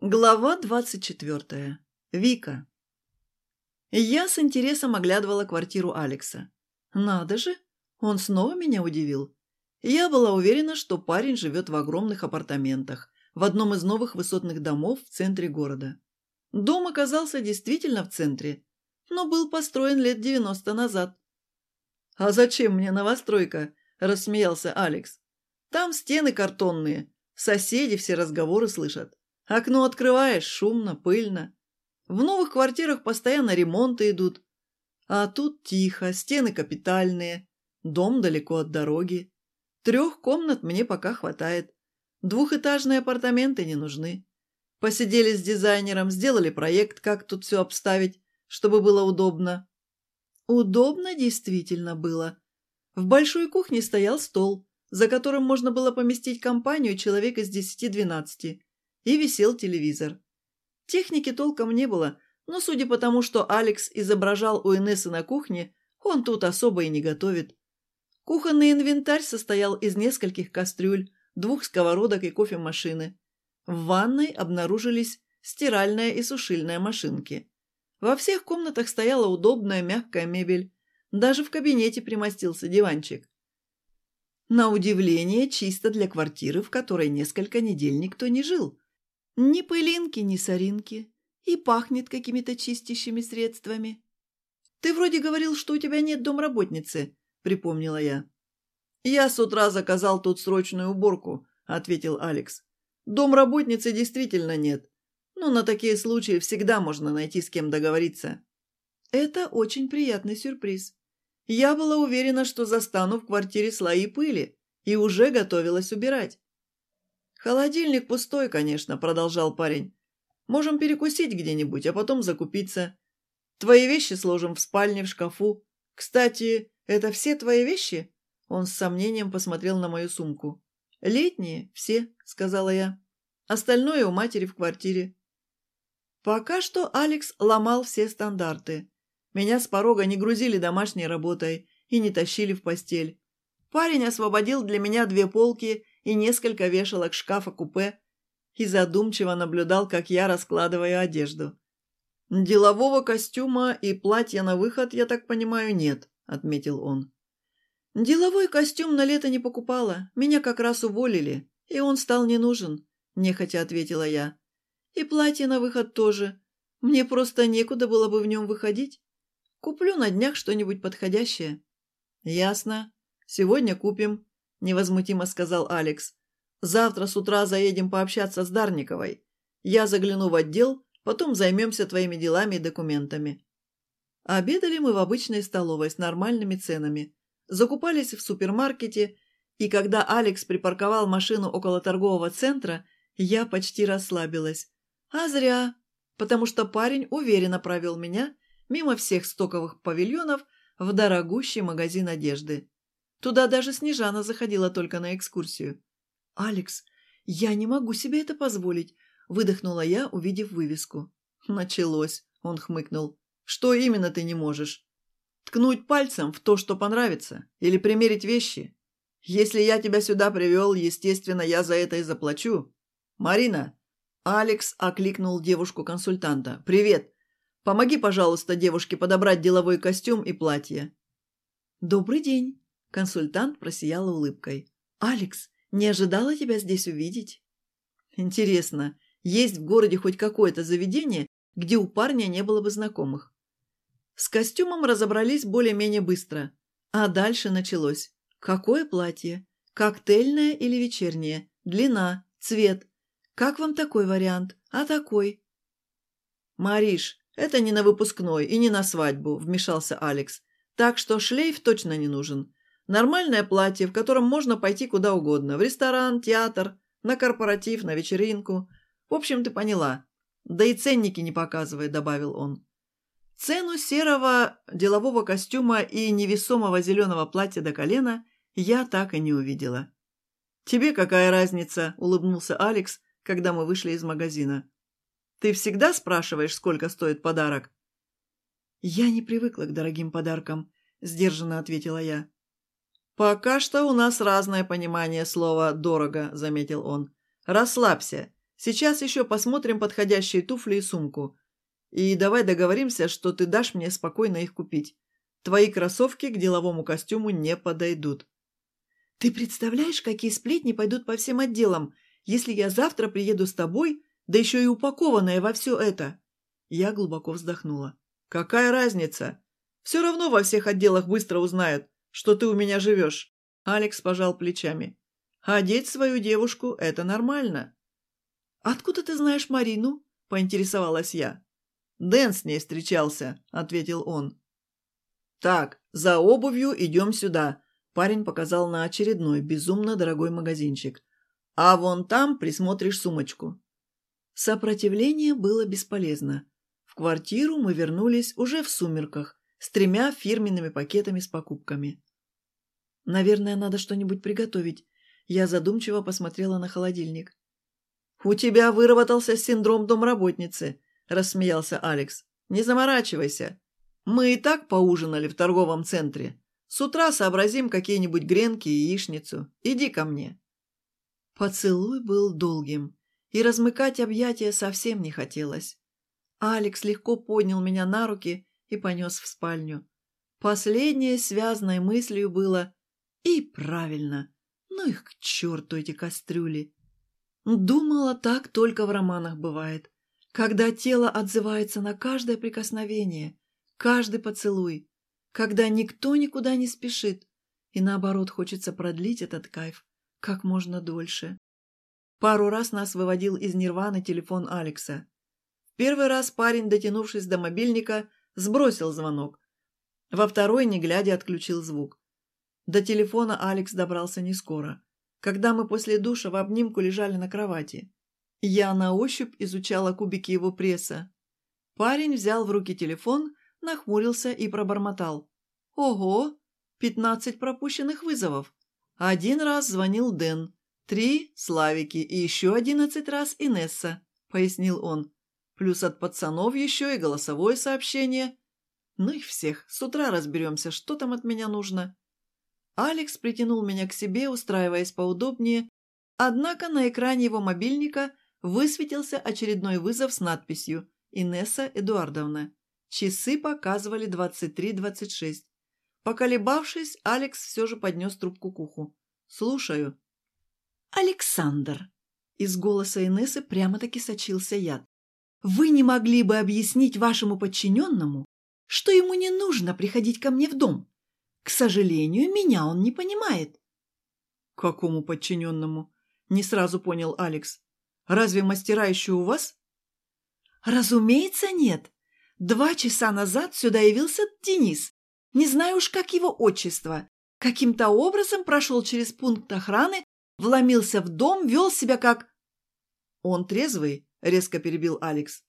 Глава 24. Вика. Я с интересом оглядывала квартиру Алекса. Надо же, он снова меня удивил. Я была уверена, что парень живет в огромных апартаментах, в одном из новых высотных домов в центре города. Дом оказался действительно в центре, но был построен лет 90 назад. «А зачем мне новостройка?» – рассмеялся Алекс. «Там стены картонные, соседи все разговоры слышат». Окно открываешь – шумно, пыльно. В новых квартирах постоянно ремонты идут. А тут тихо, стены капитальные, дом далеко от дороги. Трех комнат мне пока хватает. Двухэтажные апартаменты не нужны. Посидели с дизайнером, сделали проект, как тут все обставить, чтобы было удобно. Удобно действительно было. В большой кухне стоял стол, за которым можно было поместить компанию человек из десяти-двенадцати, и висел телевизор. Техники толком не было, но судя по тому, что Алекс изображал у Инессы на кухне, он тут особо и не готовит. Кухонный инвентарь состоял из нескольких кастрюль, двух сковородок и кофемашины. В ванной обнаружились стиральная и сушильная машинки. Во всех комнатах стояла удобная мягкая мебель. Даже в кабинете примостился диванчик. На удивление, чисто для квартиры, в которой несколько недель никто не жил – ни пылинки, ни соринки. И пахнет какими-то чистящими средствами. «Ты вроде говорил, что у тебя нет домработницы», — припомнила я. «Я с утра заказал тут срочную уборку», — ответил Алекс. «Домработницы действительно нет. Но ну, на такие случаи всегда можно найти с кем договориться». Это очень приятный сюрприз. Я была уверена, что застану в квартире слои пыли, и уже готовилась убирать. «Холодильник пустой, конечно», — продолжал парень. «Можем перекусить где-нибудь, а потом закупиться. Твои вещи сложим в спальне, в шкафу. Кстати, это все твои вещи?» Он с сомнением посмотрел на мою сумку. «Летние, все», — сказала я. «Остальное у матери в квартире». Пока что Алекс ломал все стандарты. Меня с порога не грузили домашней работой и не тащили в постель. Парень освободил для меня две полки и несколько вешалок шкафа-купе и задумчиво наблюдал, как я раскладываю одежду. «Делового костюма и платья на выход, я так понимаю, нет», — отметил он. «Деловой костюм на лето не покупала. Меня как раз уволили, и он стал не нужен», — нехотя ответила я. «И платье на выход тоже. Мне просто некуда было бы в нем выходить. Куплю на днях что-нибудь подходящее». «Ясно. Сегодня купим. невозмутимо сказал Алекс. «Завтра с утра заедем пообщаться с Дарниковой. Я загляну в отдел, потом займемся твоими делами и документами». Обедали мы в обычной столовой с нормальными ценами. Закупались в супермаркете, и когда Алекс припарковал машину около торгового центра, я почти расслабилась. А зря, потому что парень уверенно провел меня мимо всех стоковых павильонов в дорогущий магазин одежды. Туда даже Снежана заходила только на экскурсию. «Алекс, я не могу себе это позволить», – выдохнула я, увидев вывеску. «Началось», – он хмыкнул. «Что именно ты не можешь? Ткнуть пальцем в то, что понравится? Или примерить вещи? Если я тебя сюда привел, естественно, я за это и заплачу. Марина!» Алекс окликнул девушку-консультанта. «Привет! Помоги, пожалуйста, девушке подобрать деловой костюм и платье». «Добрый день!» Консультант просияла улыбкой. «Алекс, не ожидала тебя здесь увидеть?» «Интересно, есть в городе хоть какое-то заведение, где у парня не было бы знакомых?» С костюмом разобрались более-менее быстро. А дальше началось. Какое платье? Коктейльное или вечернее? Длина? Цвет? Как вам такой вариант? А такой? «Мариш, это не на выпускной и не на свадьбу», – вмешался Алекс. «Так что шлейф точно не нужен. Нормальное платье, в котором можно пойти куда угодно. В ресторан, театр, на корпоратив, на вечеринку. В общем, ты поняла. Да и ценники не показывай», — добавил он. Цену серого делового костюма и невесомого зеленого платья до колена я так и не увидела. «Тебе какая разница?» – улыбнулся Алекс, когда мы вышли из магазина. «Ты всегда спрашиваешь, сколько стоит подарок?» «Я не привыкла к дорогим подаркам», – сдержанно ответила я. «Пока что у нас разное понимание слова «дорого», — заметил он. «Расслабься. Сейчас еще посмотрим подходящие туфли и сумку. И давай договоримся, что ты дашь мне спокойно их купить. Твои кроссовки к деловому костюму не подойдут. Ты представляешь, какие сплетни пойдут по всем отделам, если я завтра приеду с тобой, да еще и упакованная во все это?» Я глубоко вздохнула. «Какая разница? Все равно во всех отделах быстро узнают, что ты у меня живешь». Алекс пожал плечами. «Одеть свою девушку – это нормально». «Откуда ты знаешь Марину?» – поинтересовалась я. «Дэн с ней встречался», – ответил он. «Так, за обувью идем сюда», – парень показал на очередной безумно дорогой магазинчик. «А вон там присмотришь сумочку». Сопротивление было бесполезно. В квартиру мы вернулись уже в сумерках, с тремя фирменными пакетами с покупками. «Наверное, надо что-нибудь приготовить». Я задумчиво посмотрела на холодильник. «У тебя выработался синдром домработницы», – рассмеялся Алекс. «Не заморачивайся. Мы и так поужинали в торговом центре. С утра сообразим какие-нибудь гренки и яичницу. Иди ко мне». Поцелуй был долгим, и размыкать объятия совсем не хотелось. Алекс легко поднял меня на руки и понес в спальню. Последнее связанной мыслью было «И правильно! Ну их к черту эти кастрюли!» Думала, так только в романах бывает, когда тело отзывается на каждое прикосновение, каждый поцелуй, когда никто никуда не спешит, и наоборот хочется продлить этот кайф как можно дольше. Пару раз нас выводил из нирваны телефон Алекса. Первый раз парень, дотянувшись до мобильника, Сбросил звонок. Во второй, не глядя, отключил звук. До телефона Алекс добрался не скоро. Когда мы после душа в обнимку лежали на кровати. Я на ощупь изучала кубики его пресса. Парень взял в руки телефон, нахмурился и пробормотал. «Ого! Пятнадцать пропущенных вызовов. Один раз звонил Дэн, три – Славики и еще одиннадцать раз Инесса», – пояснил он. Плюс от пацанов еще и голосовое сообщение. Ну их всех, с утра разберемся, что там от меня нужно. Алекс притянул меня к себе, устраиваясь поудобнее, однако на экране его мобильника высветился очередной вызов с надписью «Инесса Эдуардовна». Часы показывали 23.26. Поколебавшись, Алекс все же поднес трубку к уху. «Слушаю». «Александр!» Из голоса Инессы прямо-таки сочился яд вы не могли бы объяснить вашему подчиненному, что ему не нужно приходить ко мне в дом? К сожалению, меня он не понимает». «Какому подчиненному?» – не сразу понял Алекс. «Разве мастера еще у вас?» «Разумеется, нет. Два часа назад сюда явился Денис. Не знаю уж, как его отчество. Каким-то образом прошел через пункт охраны, вломился в дом, вел себя как...» «Он трезвый?» резко перебил Алекс.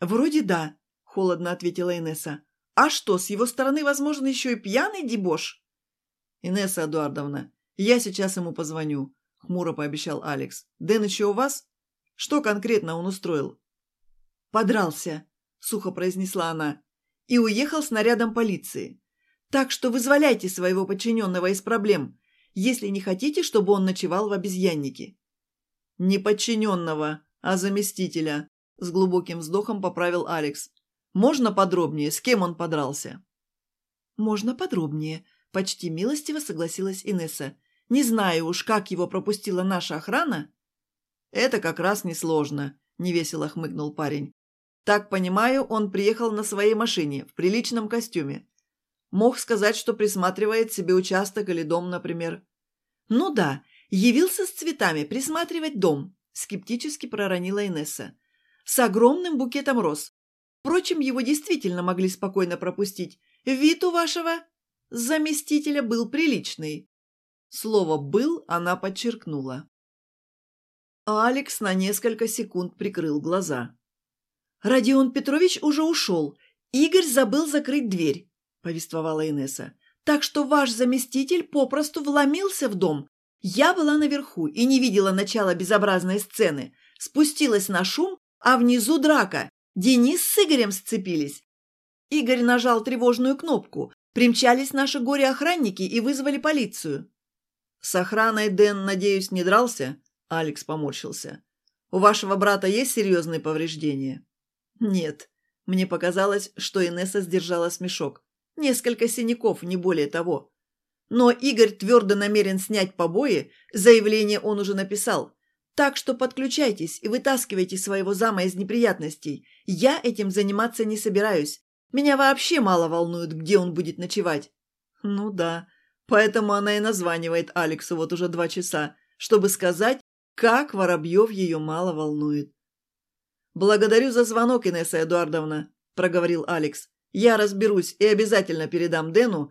«Вроде да», – холодно ответила Инесса. «А что, с его стороны, возможно, еще и пьяный дебош?» «Инесса Эдуардовна, я сейчас ему позвоню», – хмуро пообещал Алекс. «Дэн еще у вас? Что конкретно он устроил?» «Подрался», – сухо произнесла она, – «и уехал с нарядом полиции. Так что вызволяйте своего подчиненного из проблем, если не хотите, чтобы он ночевал в обезьяннике». «Неподчиненного», «Не подчиненного, а заместителя», – с глубоким вздохом поправил Алекс. «Можно подробнее, с кем он подрался?» «Можно подробнее», – почти милостиво согласилась Инесса. «Не знаю уж, как его пропустила наша охрана». «Это как раз несложно», – невесело хмыкнул парень. «Так понимаю, он приехал на своей машине, в приличном костюме. Мог сказать, что присматривает себе участок или дом, например. «Ну да, явился с цветами присматривать дом», – скептически проронила Инесса. «С огромным букетом роз. Впрочем, его действительно могли спокойно пропустить. Вид у вашего заместителя был приличный». Слово «был» она подчеркнула. А Алекс на несколько секунд прикрыл глаза. «Родион Петрович уже ушел. Игорь забыл закрыть дверь», – повествовала Инесса. «Так что ваш заместитель попросту вломился в дом, я была наверху и не видела начала безобразной сцены. Спустилась на шум, а внизу драка. Денис с Игорем сцепились. Игорь нажал тревожную кнопку. Примчались наши горе-охранники и вызвали полицию. «С охраной Дэн, надеюсь, не дрался?» Алекс поморщился. «У вашего брата есть серьезные повреждения?» «Нет». Мне показалось, что Инесса сдержала смешок. «Несколько синяков, не более того. Но Игорь твердо намерен снять побои, заявление он уже написал. Так что подключайтесь и вытаскивайте своего зама из неприятностей. Я этим заниматься не собираюсь. Меня вообще мало волнует, где он будет ночевать». «Ну да. Поэтому она и названивает Алексу вот уже два часа, чтобы сказать, как Воробьев ее мало волнует». «Благодарю за звонок, Инесса Эдуардовна», – проговорил Алекс. «Я разберусь и обязательно передам Дэну,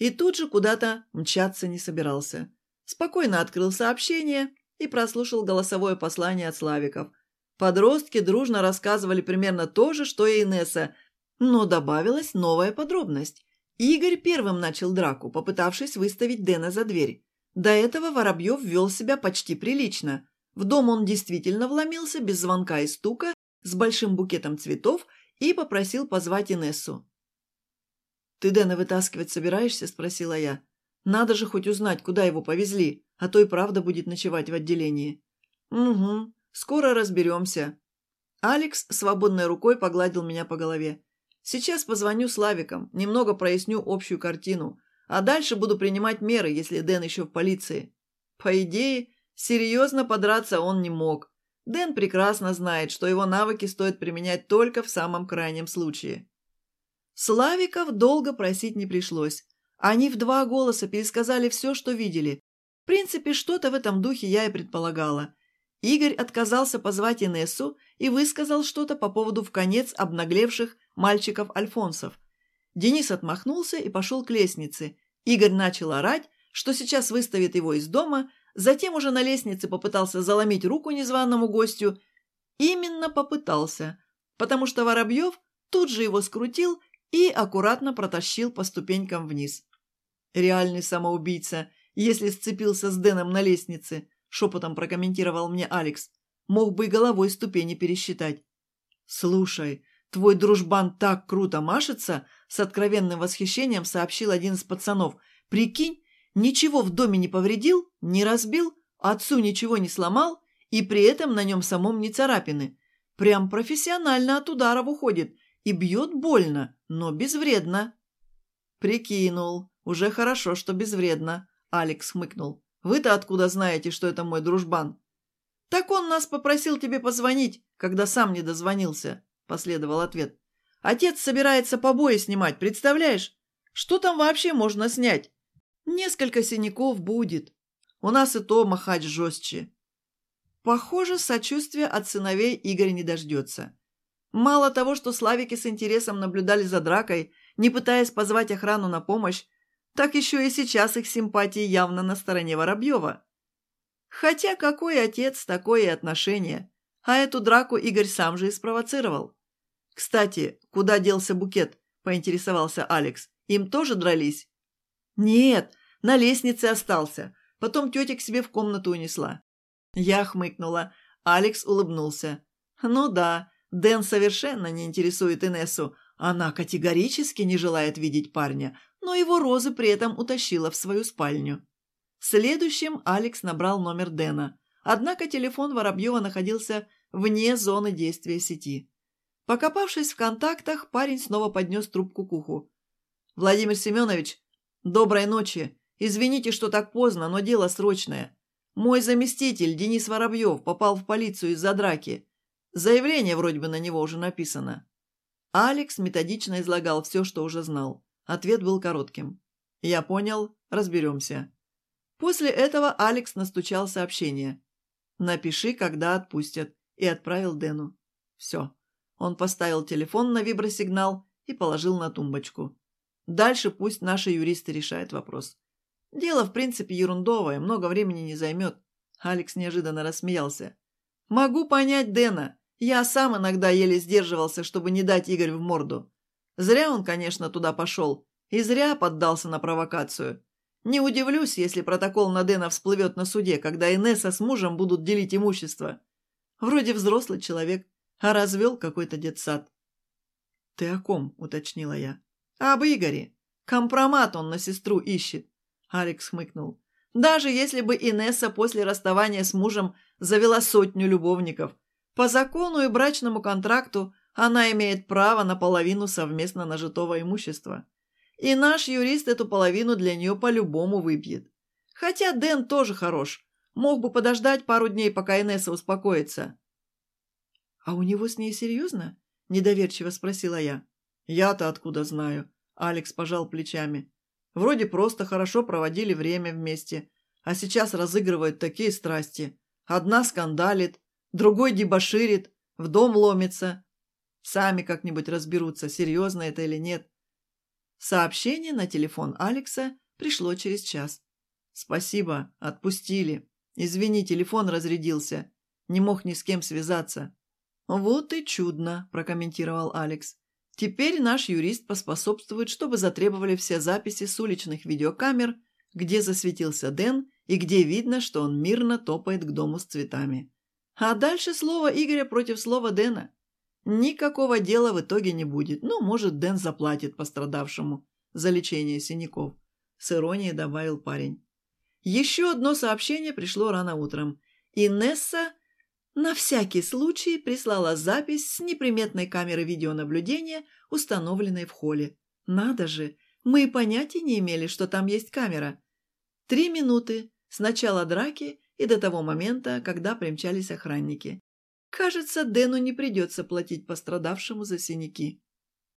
и тут же куда-то мчаться не собирался. Спокойно открыл сообщение и прослушал голосовое послание от Славиков. Подростки дружно рассказывали примерно то же, что и Инесса, но добавилась новая подробность. Игорь первым начал драку, попытавшись выставить Дэна за дверь. До этого Воробьев вел себя почти прилично. В дом он действительно вломился без звонка и стука, с большим букетом цветов и попросил позвать Инессу. «Ты, Дэна, вытаскивать собираешься?» – спросила я. «Надо же хоть узнать, куда его повезли, а то и правда будет ночевать в отделении». «Угу, скоро разберемся». Алекс свободной рукой погладил меня по голове. «Сейчас позвоню Славикам, немного проясню общую картину, а дальше буду принимать меры, если Дэн еще в полиции». По идее, серьезно подраться он не мог. Дэн прекрасно знает, что его навыки стоит применять только в самом крайнем случае. Славиков долго просить не пришлось. Они в два голоса пересказали все, что видели. В принципе, что-то в этом духе я и предполагала. Игорь отказался позвать Инессу и высказал что-то по поводу в конец обнаглевших мальчиков-альфонсов. Денис отмахнулся и пошел к лестнице. Игорь начал орать, что сейчас выставит его из дома, затем уже на лестнице попытался заломить руку незваному гостю. Именно попытался, потому что Воробьев тут же его скрутил и аккуратно протащил по ступенькам вниз. «Реальный самоубийца, если сцепился с Дэном на лестнице», шепотом прокомментировал мне Алекс. «Мог бы и головой ступени пересчитать». «Слушай, твой дружбан так круто машется», с откровенным восхищением сообщил один из пацанов. «Прикинь, ничего в доме не повредил, не разбил, отцу ничего не сломал, и при этом на нем самом не царапины. Прям профессионально от ударов уходит и бьет больно» но безвредно». «Прикинул. Уже хорошо, что безвредно», — Алекс хмыкнул. «Вы-то откуда знаете, что это мой дружбан?» «Так он нас попросил тебе позвонить, когда сам не дозвонился», — последовал ответ. «Отец собирается побои снимать, представляешь? Что там вообще можно снять? Несколько синяков будет. У нас и то махать жестче». Похоже, сочувствия от сыновей Игорь не дождется. Мало того, что Славики с интересом наблюдали за дракой, не пытаясь позвать охрану на помощь, так еще и сейчас их симпатии явно на стороне Воробьева. Хотя какой отец, такое и отношение. А эту драку Игорь сам же и спровоцировал. «Кстати, куда делся букет?» – поинтересовался Алекс. «Им тоже дрались?» «Нет, на лестнице остался. Потом тетя к себе в комнату унесла». Я хмыкнула. Алекс улыбнулся. «Ну да, Дэн совершенно не интересует Инессу. Она категорически не желает видеть парня, но его розы при этом утащила в свою спальню. Следующим Алекс набрал номер Дэна. Однако телефон Воробьева находился вне зоны действия сети. Покопавшись в контактах, парень снова поднес трубку к уху. «Владимир Семенович, доброй ночи. Извините, что так поздно, но дело срочное. Мой заместитель Денис Воробьев попал в полицию из-за драки. Заявление вроде бы на него уже написано». Алекс методично излагал все, что уже знал. Ответ был коротким. «Я понял, разберемся». После этого Алекс настучал сообщение. «Напиши, когда отпустят», и отправил Дэну. «Все». Он поставил телефон на вибросигнал и положил на тумбочку. Дальше пусть наши юристы решают вопрос. Дело, в принципе, ерундовое, много времени не займет. Алекс неожиданно рассмеялся. «Могу понять Дэна. Я сам иногда еле сдерживался, чтобы не дать Игорь в морду. Зря он, конечно, туда пошел. И зря поддался на провокацию. Не удивлюсь, если протокол на Дэна всплывет на суде, когда Инесса с мужем будут делить имущество. Вроде взрослый человек, а развел какой-то детсад. «Ты о ком?» – уточнила я. «Об Игоре. Компромат он на сестру ищет», – Алекс хмыкнул. «Даже если бы Инесса после расставания с мужем завела сотню любовников, по закону и брачному контракту она имеет право на половину совместно нажитого имущества. И наш юрист эту половину для нее по-любому выбьет. Хотя Дэн тоже хорош. Мог бы подождать пару дней, пока Инесса успокоится. «А у него с ней серьезно?» – недоверчиво спросила я. «Я-то откуда знаю?» – Алекс пожал плечами. «Вроде просто хорошо проводили время вместе, а сейчас разыгрывают такие страсти. Одна скандалит, Другой дебоширит, в дом ломится. Сами как-нибудь разберутся, серьезно это или нет. Сообщение на телефон Алекса пришло через час. «Спасибо, отпустили. Извини, телефон разрядился. Не мог ни с кем связаться». «Вот и чудно», – прокомментировал Алекс. «Теперь наш юрист поспособствует, чтобы затребовали все записи с уличных видеокамер, где засветился Дэн и где видно, что он мирно топает к дому с цветами. А дальше слово Игоря против слова Дэна. Никакого дела в итоге не будет. Ну, может, Дэн заплатит пострадавшему за лечение синяков. С иронией добавил парень. Еще одно сообщение пришло рано утром. Инесса на всякий случай прислала запись с неприметной камеры видеонаблюдения, установленной в холле. Надо же, мы и понятия не имели, что там есть камера. Три минуты с начала драки и до того момента, когда примчались охранники. Кажется, Дэну не придется платить пострадавшему за синяки.